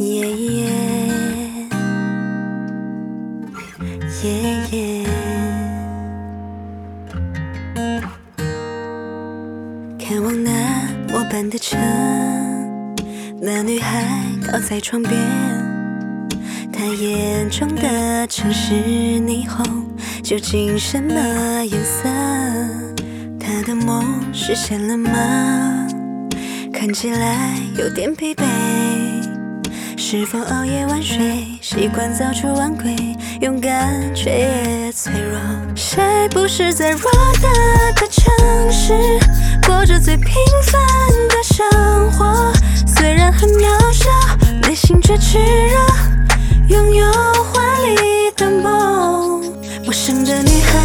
耶耶耶耶，看望那末班的车，那女孩靠在窗边，她眼中的城市霓虹究竟什么颜色？她的梦实现了吗？看起来有点疲惫。是否熬夜晚睡，习惯早出晚归，勇敢却也脆弱？谁不是在偌大的城市，过着最平凡的生活？虽然很渺小，内心却炽热，拥有华丽的梦。陌生的女孩，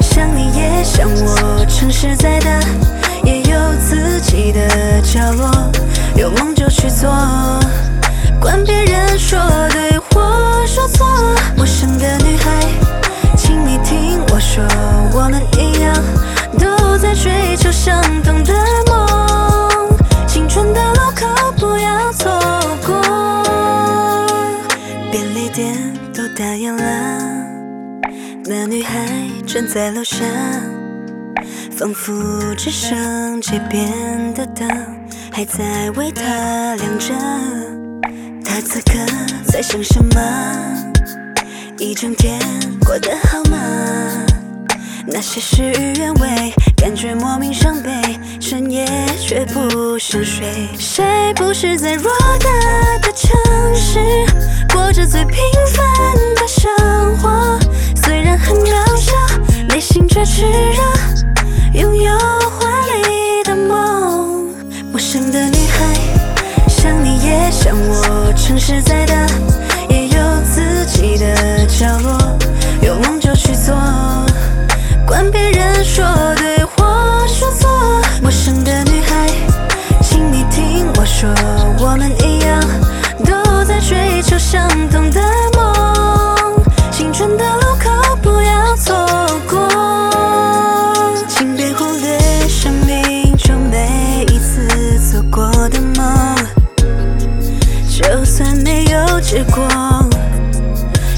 像你也像我，城市再大，也有自己的角落，有梦就去做。追求相同的梦。青春的路口不要错过，便利店都打烊了，那女孩站在楼上，仿佛只剩街边的灯还在为她亮着。他此刻在想什么？一整天过得好吗？那些事与愿违，感觉莫名伤悲，深夜却不想睡。谁不是在偌大的城市，过着最平凡的生活？虽然很渺小，内心却炽热，拥有华丽的梦。陌生的女孩，像你也像我。城市再大，说对或说错。陌生的女孩，请你听我说，我们一样都在追求相同的梦。青春的路口不要错过，请别忽略生命中每一次做过的梦。就算没有结果，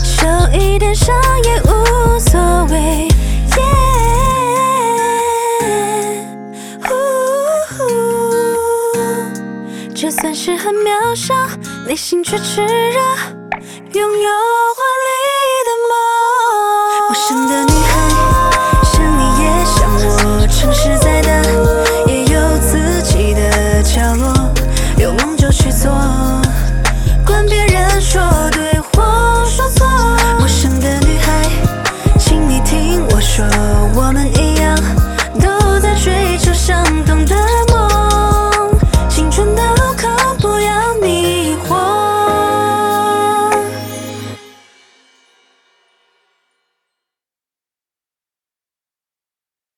受一点伤也但是很渺小，内心却炽热，拥有我。